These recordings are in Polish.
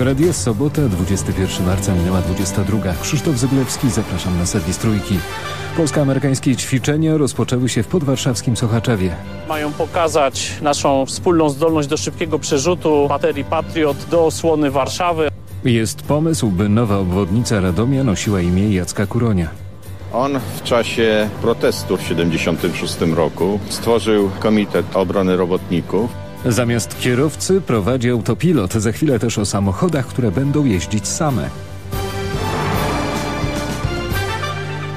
Polskiego Radia, sobota, 21 marca, minęła 22. Krzysztof Zyblewski, zapraszam na serwis Trójki. Polsko-amerykańskie ćwiczenia rozpoczęły się w podwarszawskim Sochaczewie. Mają pokazać naszą wspólną zdolność do szybkiego przerzutu baterii Patriot do osłony Warszawy. Jest pomysł, by nowa obwodnica Radomia nosiła imię Jacka Kuronia. On w czasie protestu w 1976 roku stworzył Komitet Obrony Robotników. Zamiast kierowcy prowadzi autopilot. Za chwilę też o samochodach, które będą jeździć same.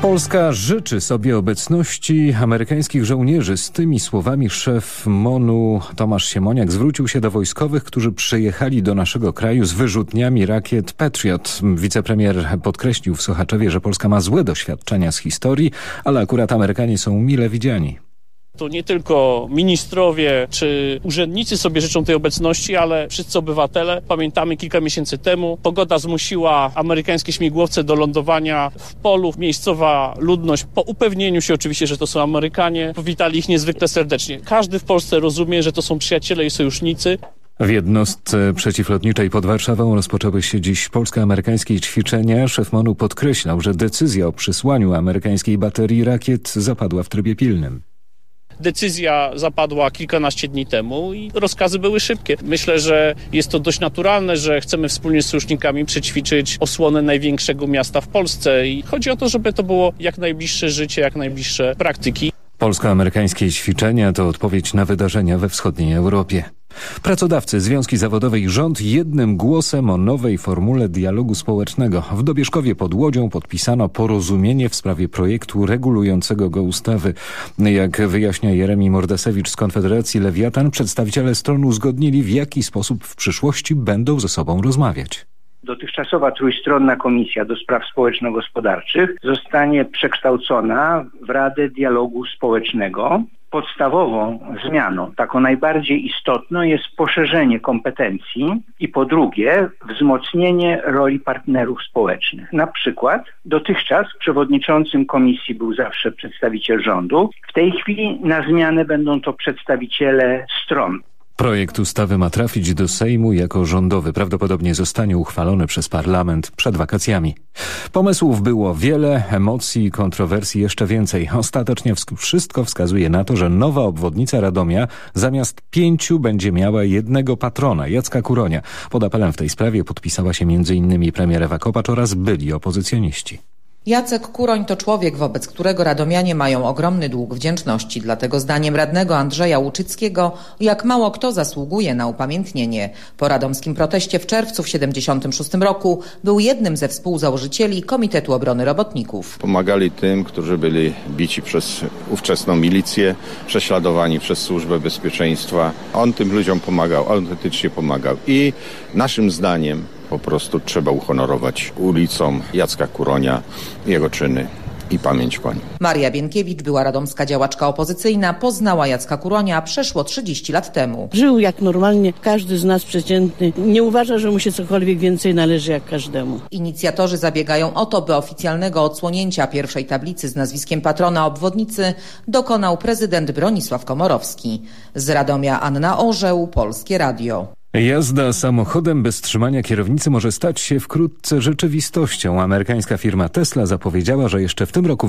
Polska życzy sobie obecności amerykańskich żołnierzy. Z tymi słowami szef MONU Tomasz Siemoniak zwrócił się do wojskowych, którzy przyjechali do naszego kraju z wyrzutniami rakiet Patriot. Wicepremier podkreślił w Sochaczewie, że Polska ma złe doświadczenia z historii, ale akurat Amerykanie są mile widziani. To nie tylko ministrowie czy urzędnicy sobie życzą tej obecności, ale wszyscy obywatele. Pamiętamy kilka miesięcy temu pogoda zmusiła amerykańskie śmigłowce do lądowania w polu. Miejscowa ludność po upewnieniu się oczywiście, że to są Amerykanie, powitali ich niezwykle serdecznie. Każdy w Polsce rozumie, że to są przyjaciele i sojusznicy. W jednostce przeciwlotniczej pod Warszawą rozpoczęły się dziś polsko-amerykańskie ćwiczenia. Szef MONU podkreślał, że decyzja o przysłaniu amerykańskiej baterii rakiet zapadła w trybie pilnym. Decyzja zapadła kilkanaście dni temu i rozkazy były szybkie. Myślę, że jest to dość naturalne, że chcemy wspólnie z sojusznikami przećwiczyć osłonę największego miasta w Polsce i chodzi o to, żeby to było jak najbliższe życie, jak najbliższe praktyki. Polsko-amerykańskie ćwiczenia to odpowiedź na wydarzenia we wschodniej Europie. Pracodawcy, związki zawodowe i rząd jednym głosem o nowej formule dialogu społecznego. W Dobieszkowie pod Łodzią podpisano porozumienie w sprawie projektu regulującego go ustawy. Jak wyjaśnia Jeremi Mordasewicz z Konfederacji Lewiatan, przedstawiciele stron uzgodnili w jaki sposób w przyszłości będą ze sobą rozmawiać. Dotychczasowa trójstronna komisja do spraw społeczno-gospodarczych zostanie przekształcona w Radę Dialogu Społecznego. Podstawową zmianą, taką najbardziej istotną jest poszerzenie kompetencji i po drugie wzmocnienie roli partnerów społecznych. Na przykład dotychczas przewodniczącym komisji był zawsze przedstawiciel rządu. W tej chwili na zmianę będą to przedstawiciele stron. Projekt ustawy ma trafić do Sejmu jako rządowy. Prawdopodobnie zostanie uchwalony przez parlament przed wakacjami. Pomysłów było wiele, emocji, kontrowersji jeszcze więcej. Ostatecznie wszystko wskazuje na to, że nowa obwodnica Radomia zamiast pięciu będzie miała jednego patrona, Jacka Kuronia. Pod apelem w tej sprawie podpisała się m.in. premier Ewa Kopacz oraz byli opozycjoniści. Jacek Kuroń to człowiek, wobec którego radomianie mają ogromny dług wdzięczności. Dlatego zdaniem radnego Andrzeja Łuczyckiego, jak mało kto zasługuje na upamiętnienie. Po radomskim proteście w czerwcu w 76 roku był jednym ze współzałożycieli Komitetu Obrony Robotników. Pomagali tym, którzy byli bici przez ówczesną milicję, prześladowani przez Służbę Bezpieczeństwa. On tym ludziom pomagał, autentycznie pomagał. I naszym zdaniem po prostu trzeba uhonorować ulicą Jacka Kuronia, jego czyny i pamięć po nim. Maria Bienkiewicz była radomska działaczka opozycyjna, poznała Jacka Kuronia przeszło 30 lat temu. Żył jak normalnie każdy z nas przeciętny. Nie uważa, że mu się cokolwiek więcej należy jak każdemu. Inicjatorzy zabiegają o to, by oficjalnego odsłonięcia pierwszej tablicy z nazwiskiem patrona obwodnicy dokonał prezydent Bronisław Komorowski. Z Radomia Anna Orzeł, Polskie Radio. Jazda samochodem bez trzymania kierownicy może stać się wkrótce rzeczywistością. Amerykańska firma Tesla zapowiedziała, że jeszcze w tym roku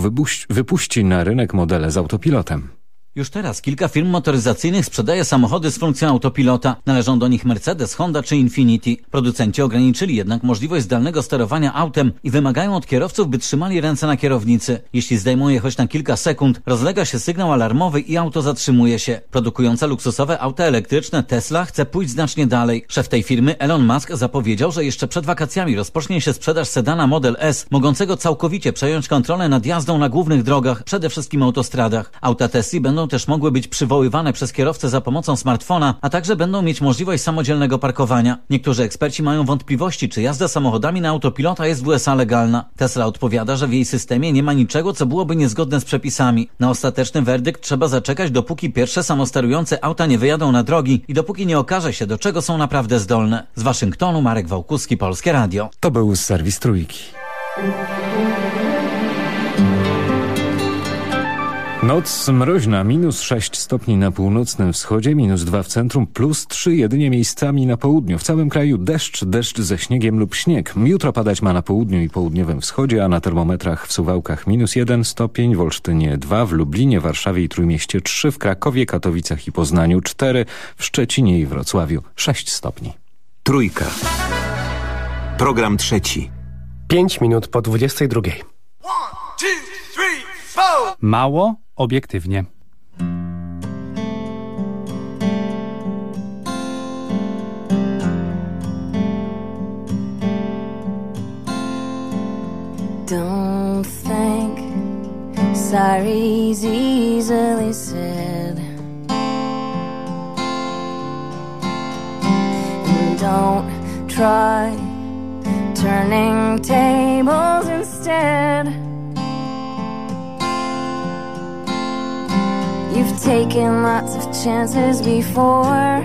wypuści na rynek modele z autopilotem. Już teraz kilka firm motoryzacyjnych sprzedaje samochody z funkcją autopilota. Należą do nich Mercedes, Honda czy Infiniti. Producenci ograniczyli jednak możliwość zdalnego sterowania autem i wymagają od kierowców, by trzymali ręce na kierownicy. Jeśli zdejmą je choć na kilka sekund, rozlega się sygnał alarmowy i auto zatrzymuje się. Produkująca luksusowe auta elektryczne Tesla chce pójść znacznie dalej. Szef tej firmy Elon Musk zapowiedział, że jeszcze przed wakacjami rozpocznie się sprzedaż sedana Model S, mogącego całkowicie przejąć kontrolę nad jazdą na głównych drogach, przede wszystkim autostradach. Auta Tesla będą też mogły być przywoływane przez kierowcę za pomocą smartfona, a także będą mieć możliwość samodzielnego parkowania. Niektórzy eksperci mają wątpliwości, czy jazda samochodami na autopilota jest w USA legalna. Tesla odpowiada, że w jej systemie nie ma niczego, co byłoby niezgodne z przepisami. Na ostateczny werdykt trzeba zaczekać, dopóki pierwsze samosterujące auta nie wyjadą na drogi i dopóki nie okaże się, do czego są naprawdę zdolne. Z Waszyngtonu Marek Wałkuski, Polskie Radio. To był serwis Trójki. Noc mroźna, minus 6 stopni na północnym wschodzie, minus 2 w centrum, plus 3 jedynie miejscami na południu. W całym kraju deszcz, deszcz ze śniegiem lub śnieg. Jutro padać ma na południu i południowym wschodzie, a na termometrach w Suwałkach minus 1 stopień, w Olsztynie 2, w Lublinie, Warszawie i Trójmieście 3, w Krakowie, Katowicach i Poznaniu 4, w Szczecinie i Wrocławiu 6 stopni. Trójka. Program trzeci. 5 minut po 22. Mało obiektywnie. Don't think sorry's easily said. Don't try turning tables instead. Taken lots of chances before,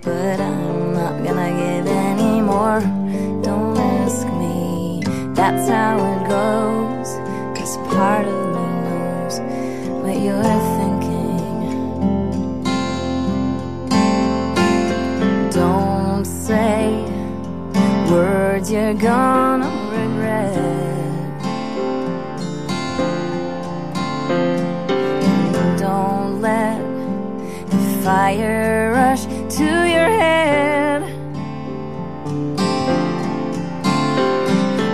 but I'm not gonna give any more. Don't ask me, that's how it goes. Cause part of me knows what you're thinking. Don't say words you're gonna regret. Fire rush to your head.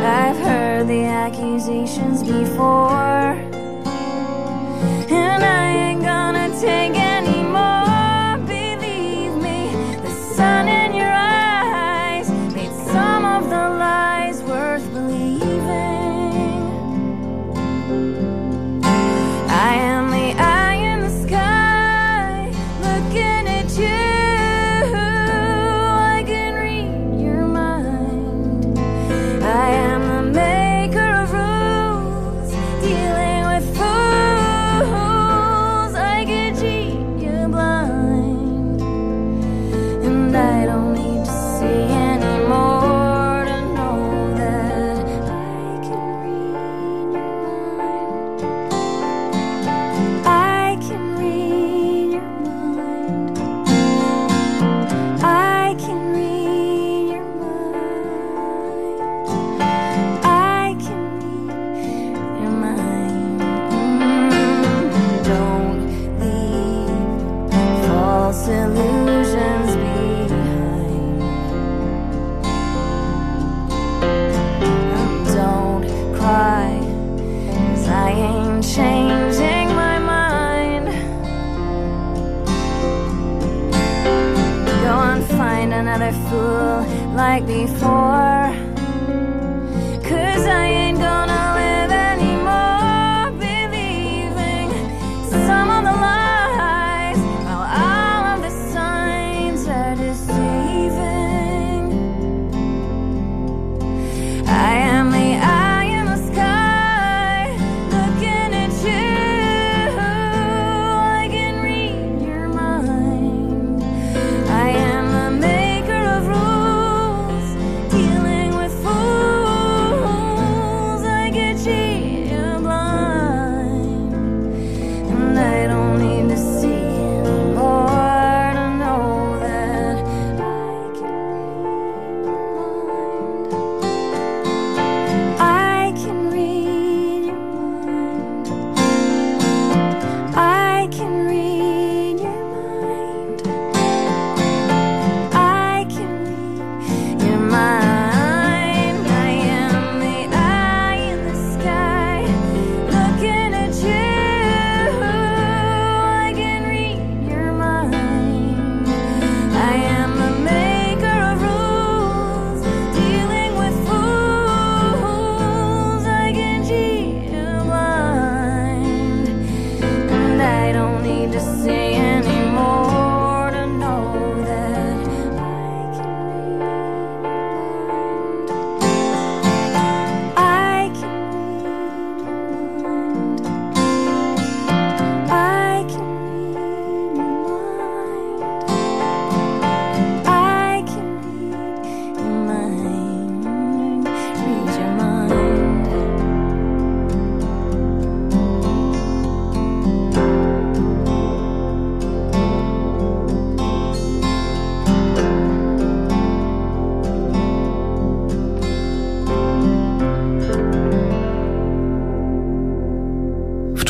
I've heard the accusations before,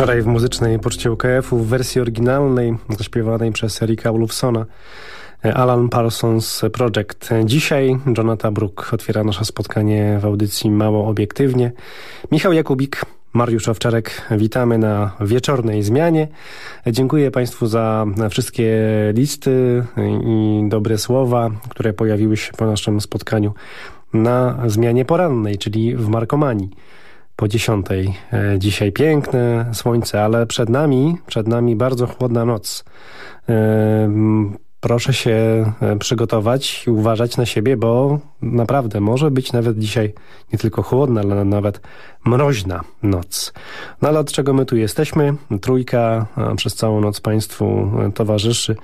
Wczoraj w muzycznej poczcie UKF-u w wersji oryginalnej zaśpiewanej przez Erika Olufsona Alan Parsons Project. Dzisiaj Jonathan Brook otwiera nasze spotkanie w audycji Mało Obiektywnie. Michał Jakubik, Mariusz Owczarek, witamy na wieczornej zmianie. Dziękuję Państwu za wszystkie listy i dobre słowa, które pojawiły się po naszym spotkaniu na zmianie porannej, czyli w Markomanii po dziesiątej. Dzisiaj piękne słońce, ale przed nami, przed nami bardzo chłodna noc. Proszę się przygotować i uważać na siebie, bo naprawdę może być nawet dzisiaj nie tylko chłodna, ale nawet mroźna noc. No ale od czego my tu jesteśmy? Trójka przez całą noc Państwu towarzyszy.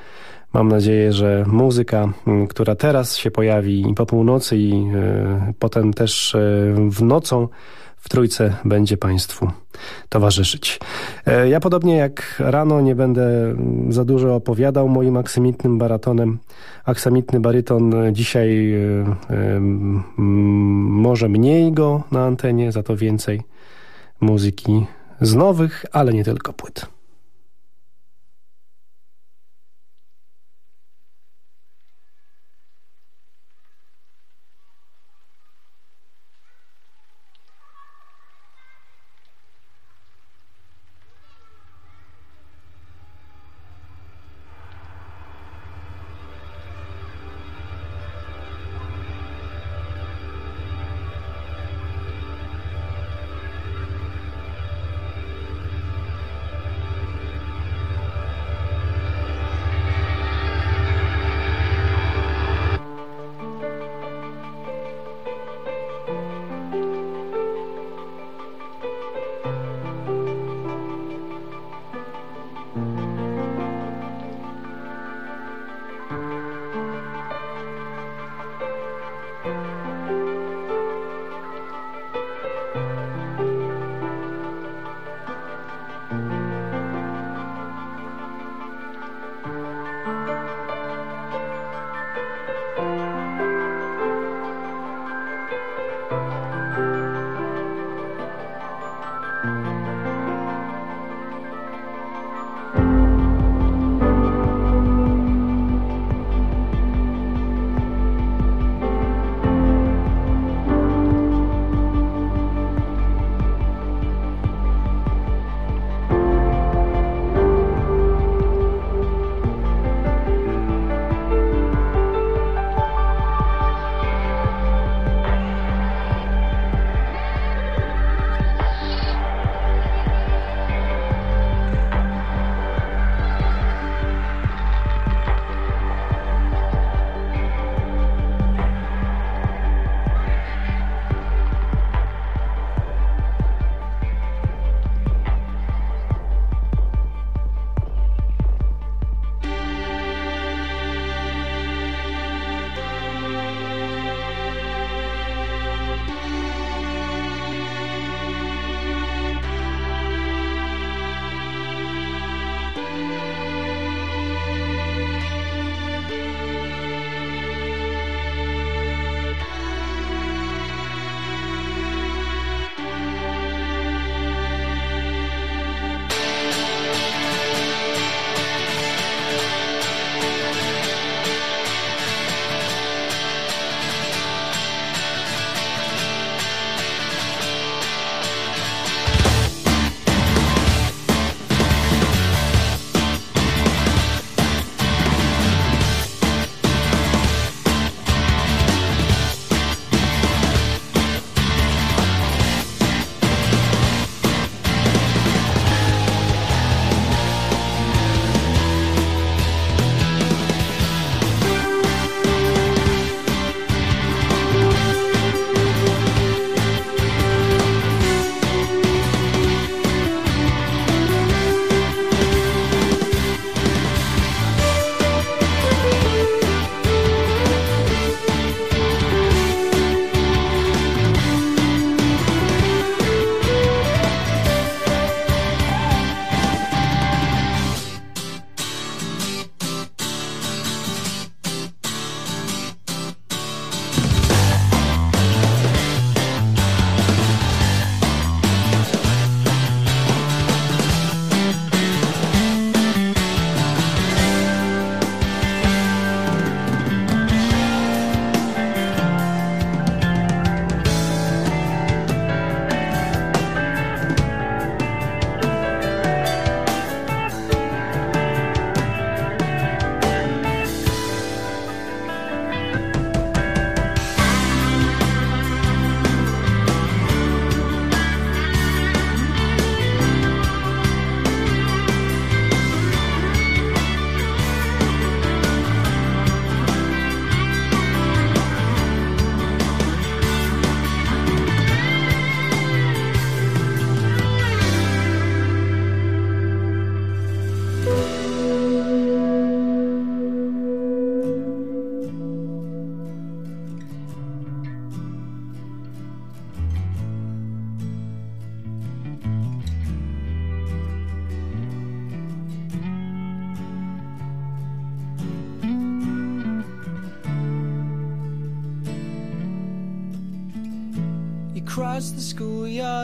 Mam nadzieję, że muzyka, która teraz się pojawi po północy i potem też w nocą w Trójce będzie Państwu towarzyszyć. Ja podobnie jak rano nie będę za dużo opowiadał moim aksamitnym baratonem. Aksamitny baryton dzisiaj może mniej go na antenie, za to więcej muzyki z nowych, ale nie tylko płyt.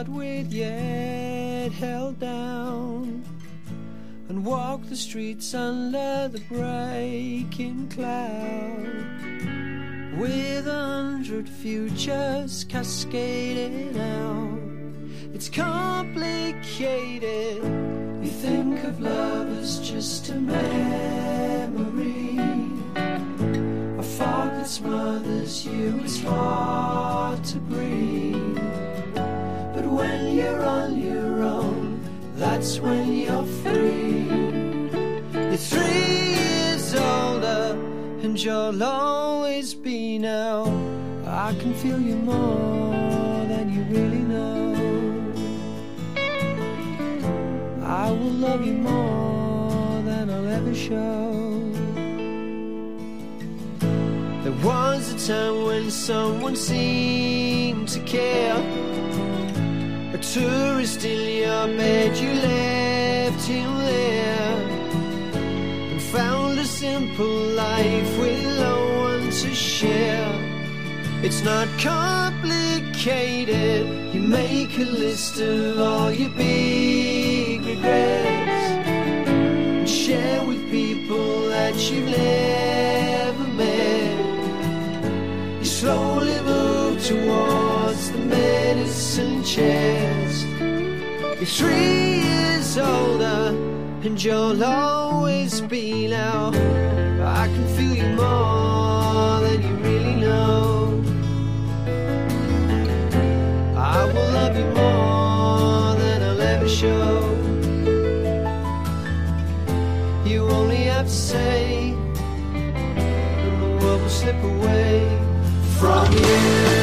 Schoolyard with yet held down and walk the streets under the breaking cloud with a hundred futures cascading out. It's complicated. You think of love as just a memory, a fog that smothers you. It's hard to breathe, that's when you're free. You're three years older, and you'll always be now. I can feel you more than you really know. I will love you more than I'll ever show. There was a time when someone seemed to care. Tourist in your bed, you left him there and found a simple life with no one to share. It's not complicated. You make a list of all your big regrets and share with people that you've never met. You slowly move towards the medicine chest. Three years older, and you'll always be now. I can feel you more than you really know. I will love you more than I'll ever show. You only have to say, and the world will slip away from you.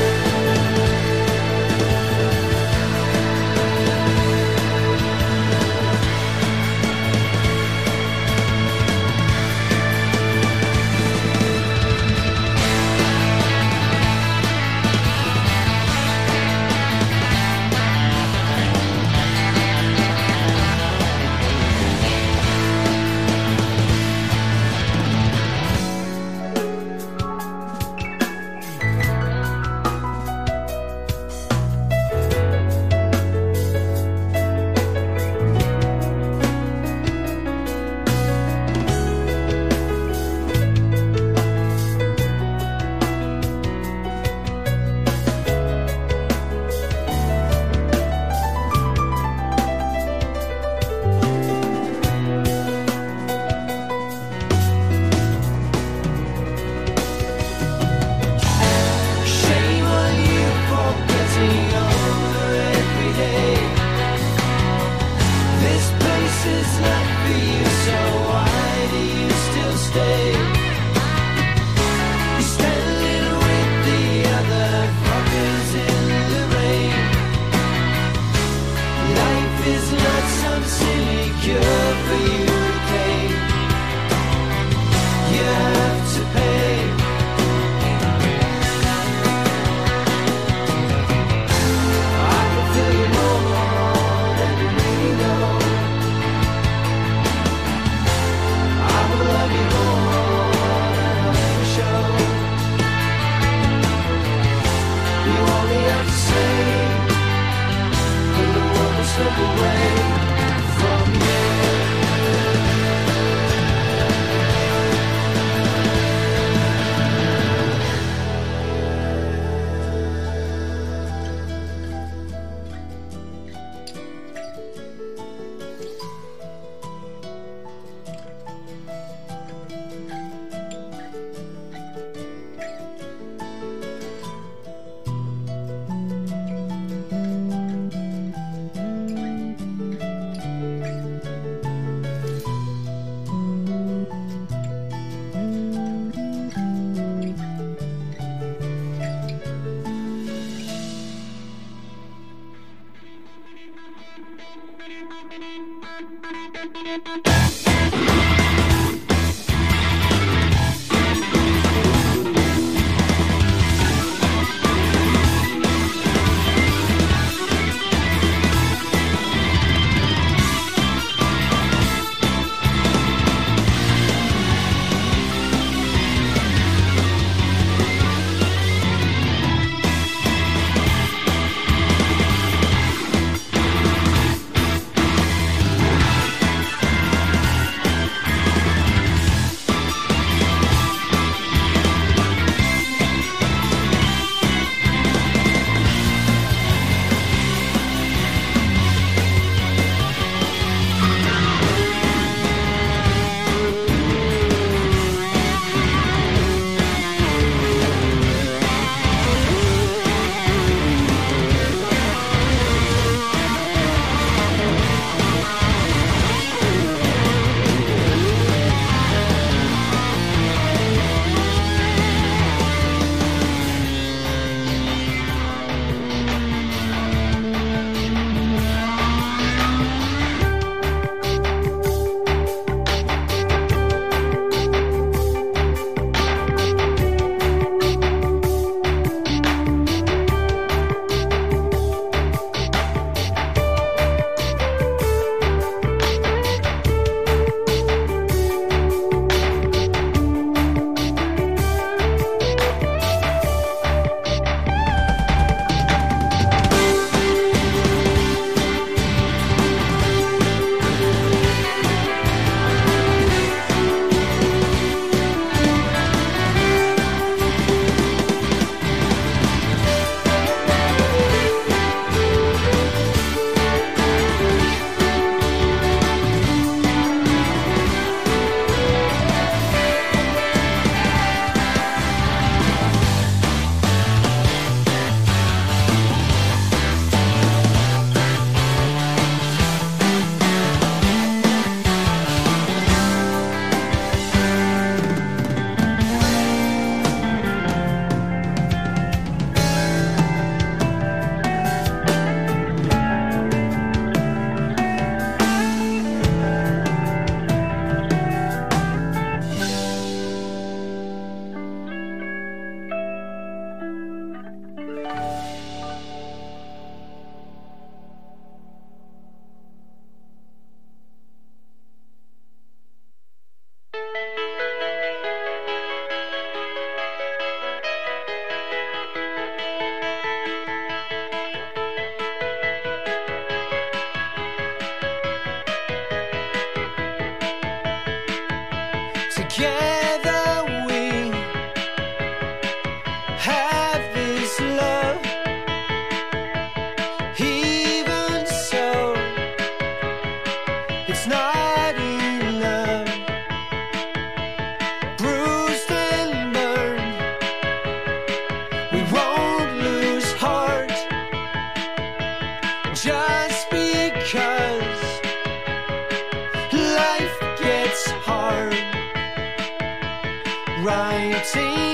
Writing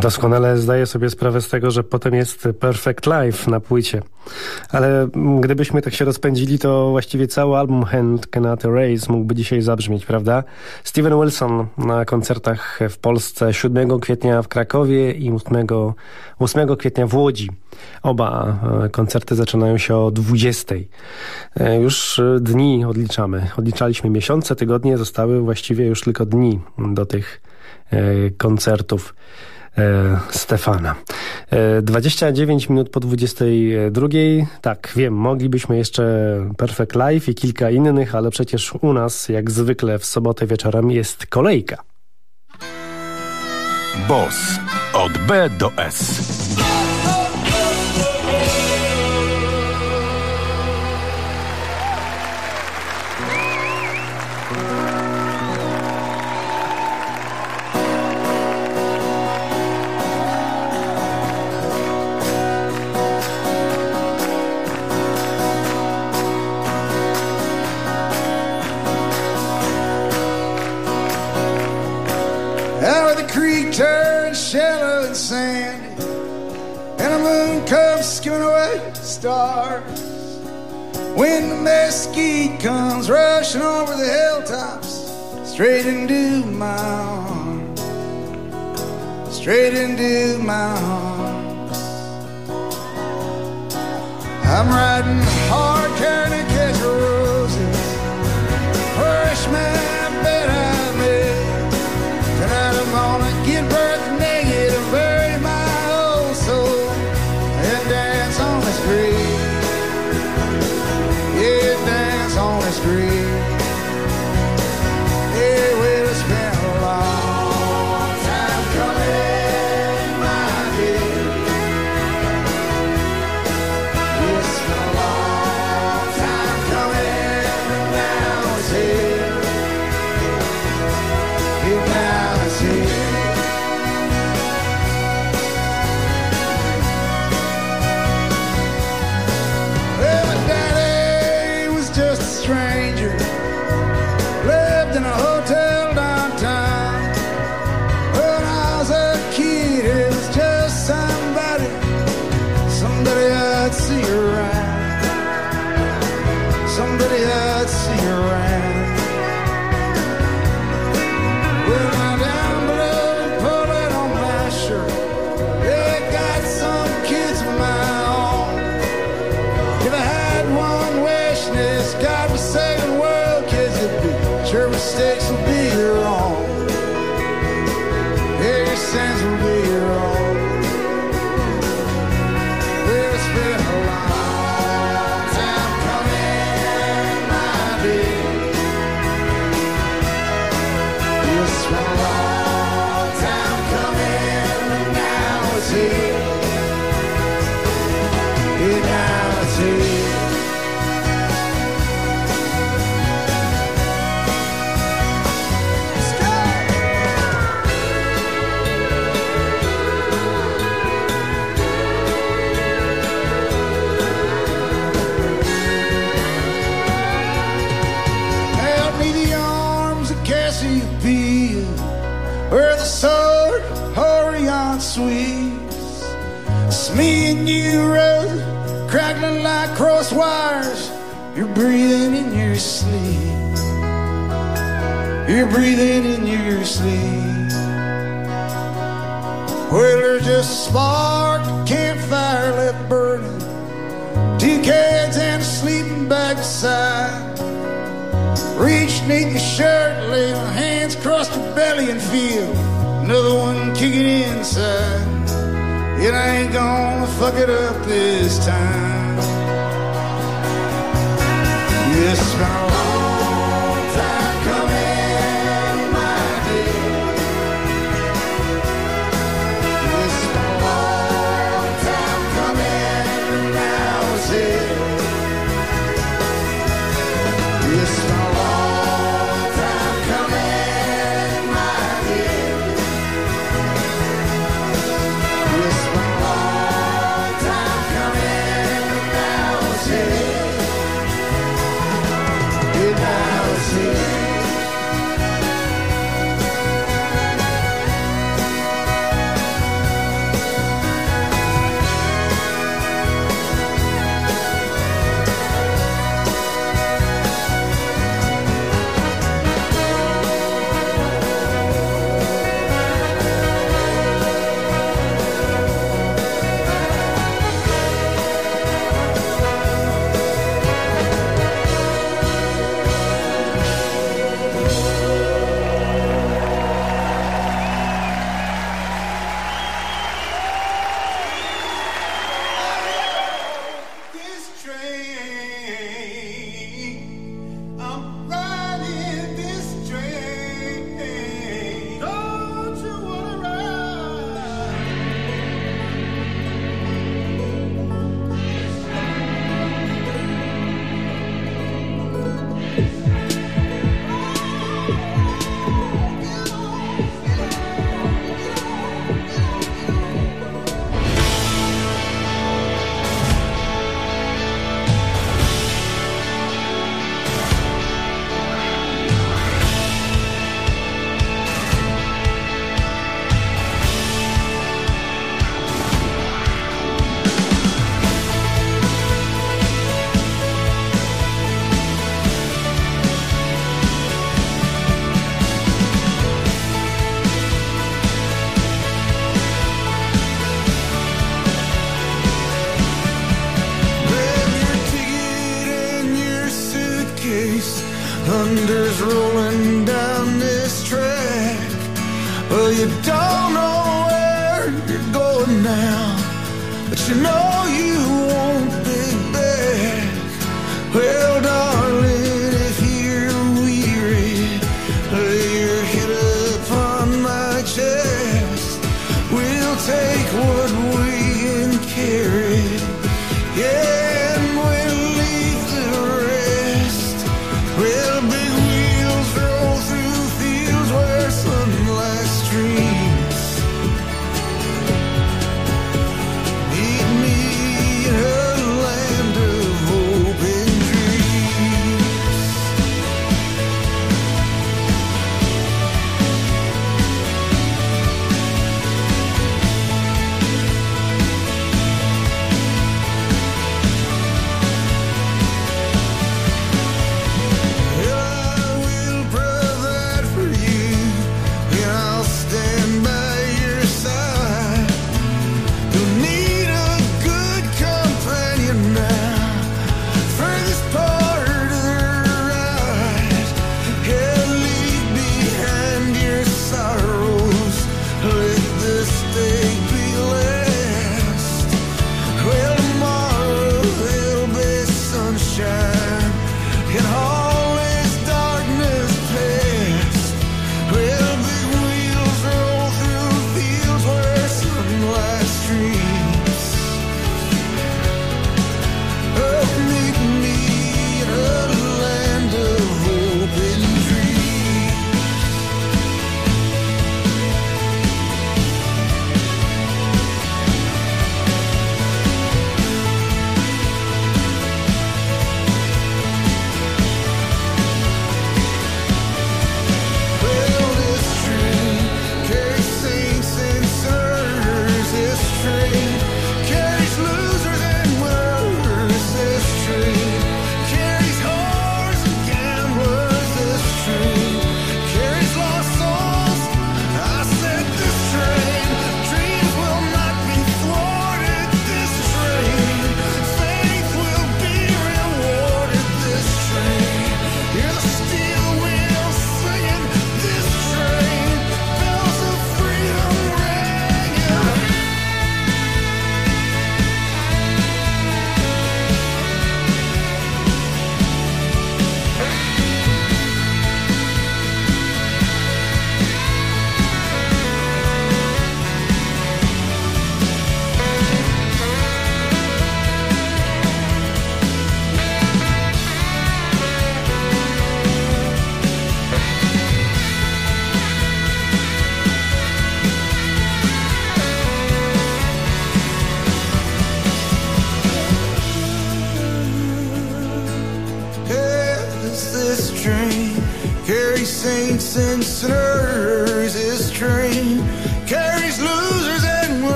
Doskonale zdaję sobie sprawę z tego, że potem jest Perfect Life na płycie. Ale gdybyśmy tak się rozpędzili, to właściwie cały album Hand Cannot Erase mógłby dzisiaj zabrzmieć, prawda? Steven Wilson na koncertach w Polsce 7 kwietnia w Krakowie i 8, 8 kwietnia w Łodzi. Oba e, koncerty zaczynają się o 20. E, Już e, dni odliczamy. Odliczaliśmy miesiące, tygodnie, zostały właściwie już tylko dni do tych koncertów. E, Stefana. E, 29 minut po 22. Tak, wiem, moglibyśmy jeszcze Perfect Life i kilka innych, ale przecież u nas, jak zwykle w sobotę wieczorem jest kolejka. Boss. Od B do S. Turns shallow and sandy, and the moon comes skimming away the stars. When the mesquite comes rushing over the hilltops, straight into my arms, straight into my arms. I'm riding hard, trying to catch roses, freshman. give You're breathing in your sleep. Well, there's just a spark, campfire left burning, two kids and a sleeping bag beside. Reach neath your shirt, lay my hands across your belly and feel another one kicking inside. It ain't gonna fuck it up this time. Yes, my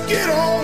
Get on.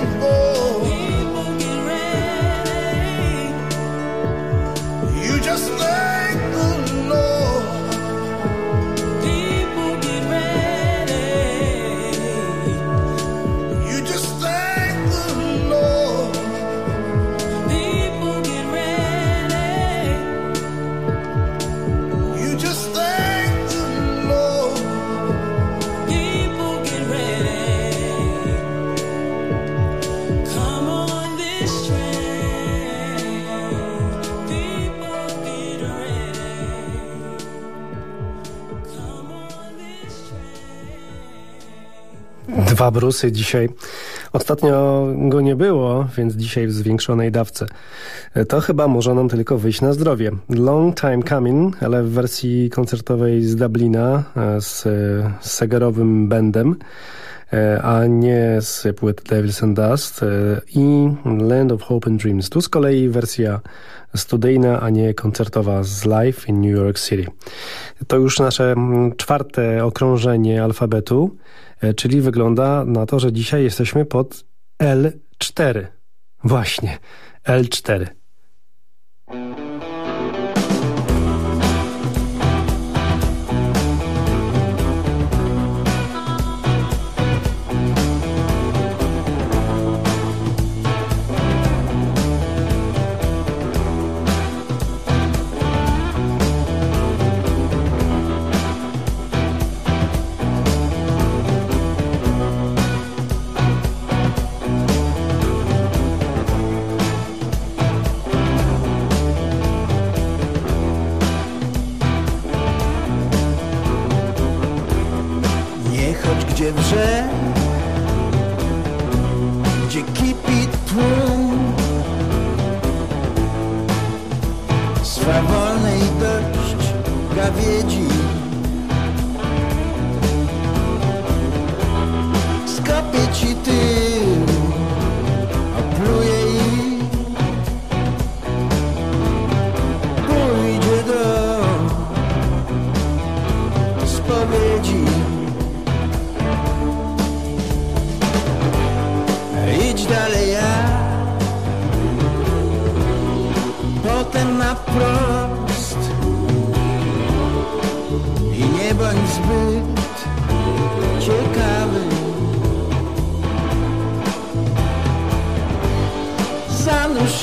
Dwa brusy dzisiaj. Ostatnio go nie było, więc dzisiaj w zwiększonej dawce. To chyba może nam tylko wyjść na zdrowie. Long Time Coming, ale w wersji koncertowej z Dublina e, z, z Segerowym bandem, e, a nie z płyty Devils and Dust e, i Land of Hope and Dreams. Tu z kolei wersja studyjna, a nie koncertowa z live in New York City. To już nasze mm, czwarte okrążenie alfabetu. E, czyli wygląda na to, że dzisiaj jesteśmy pod L4. Właśnie, L4. Nie chodź gdzie kipi tłum. Swawolnej dość gawiedzi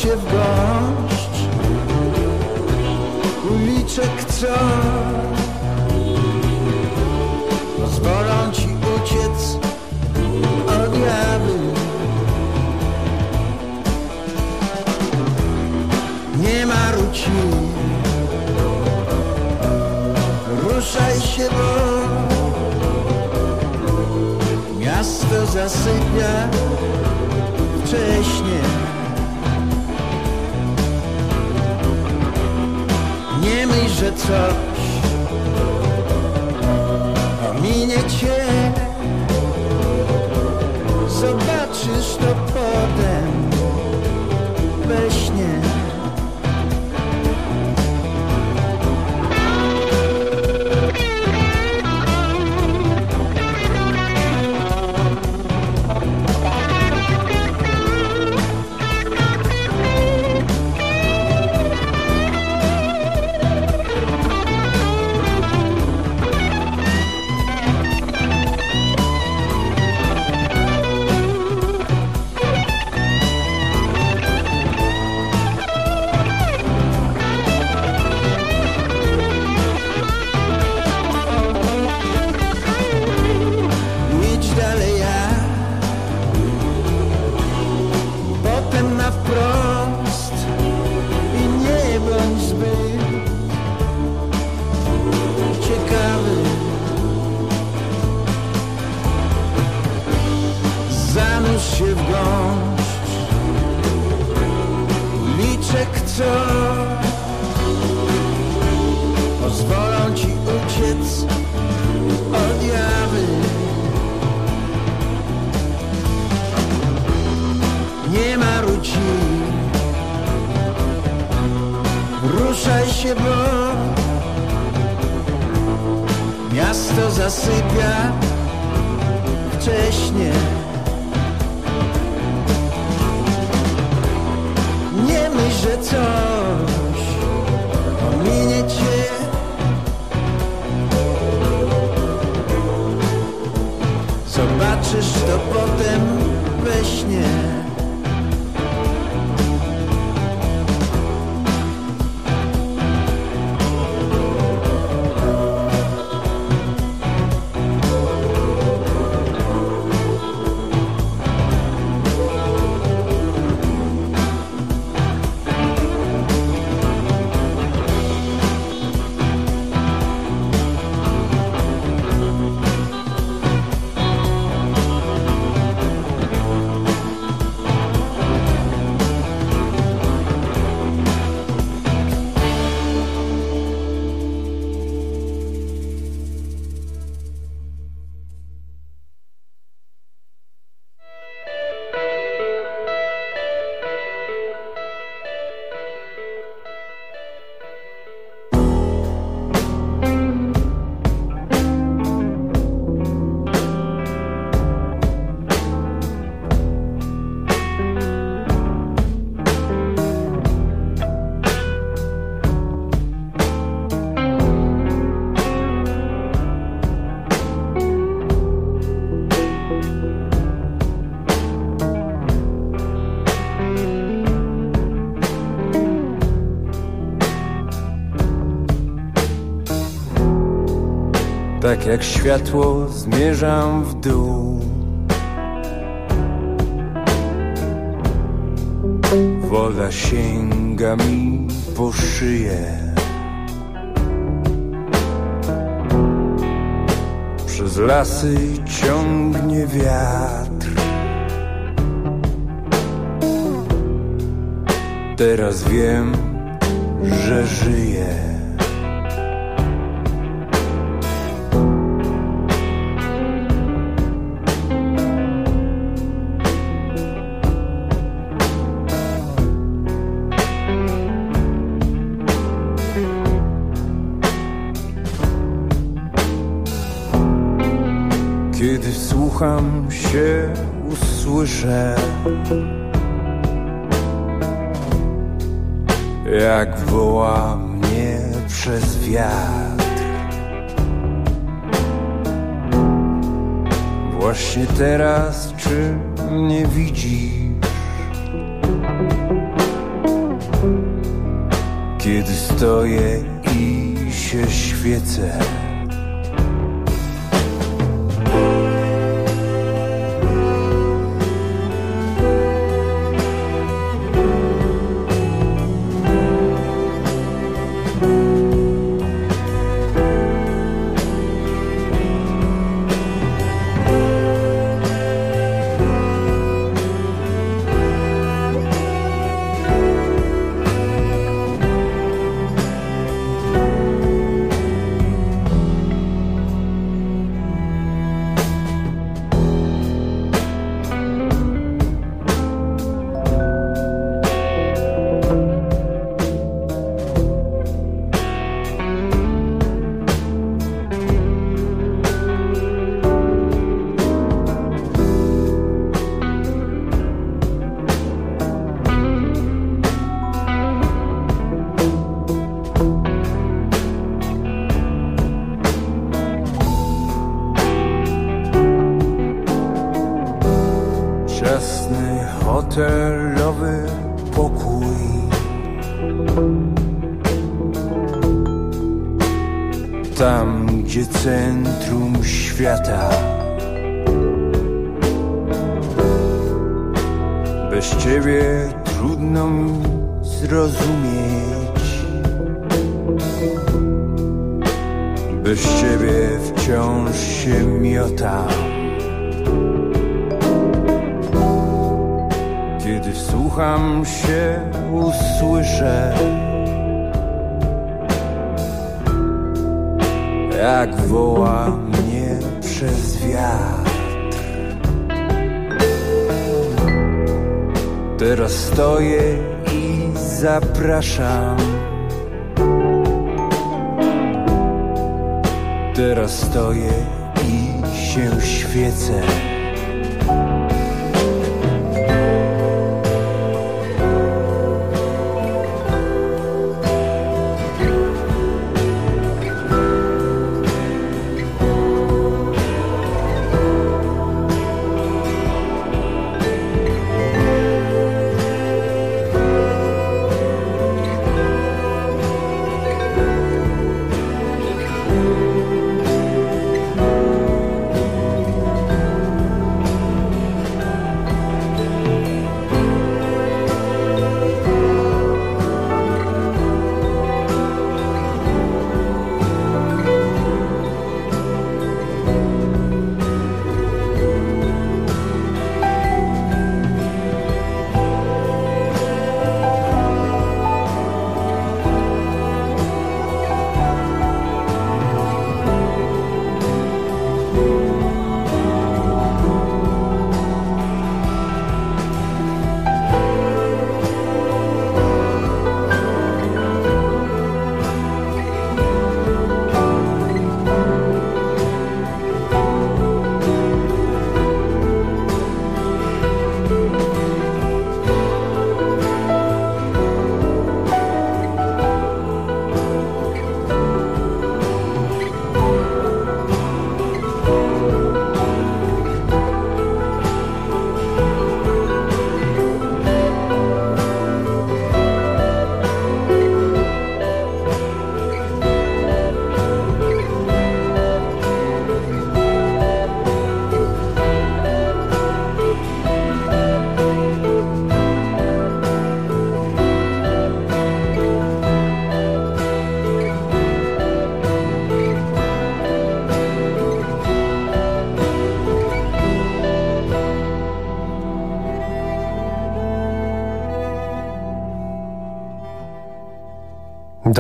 się w gość. Uliczek co? Pozwolą ci uciec od jawy Nie marudź Ruszaj się, bo Miasto zasypia wcześnie że coś ominie cię. Zobaczysz to potem we śnie Tak jak światło zmierzam w dół. Woda sięga mi po szyję. Przez lasy ciągnie wiatr. Teraz wiem, że żyję. Słucham się, usłyszę. Jak woła mnie przez wiatr. Właśnie teraz, czy mnie widzisz? Kiedy stoję i się świecę Bez ciebie wciąż się miotam Kiedy wsłucham się, usłyszę Jak woła mnie przez wiatr. Teraz stoję i zapraszam Teraz stoję i się świecę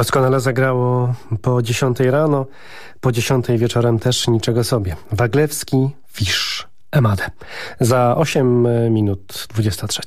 Doskonale zagrało po 10 rano, po 10 wieczorem też niczego sobie. Waglewski, Fisz, Emadę. Za 8 minut 23.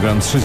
program 3.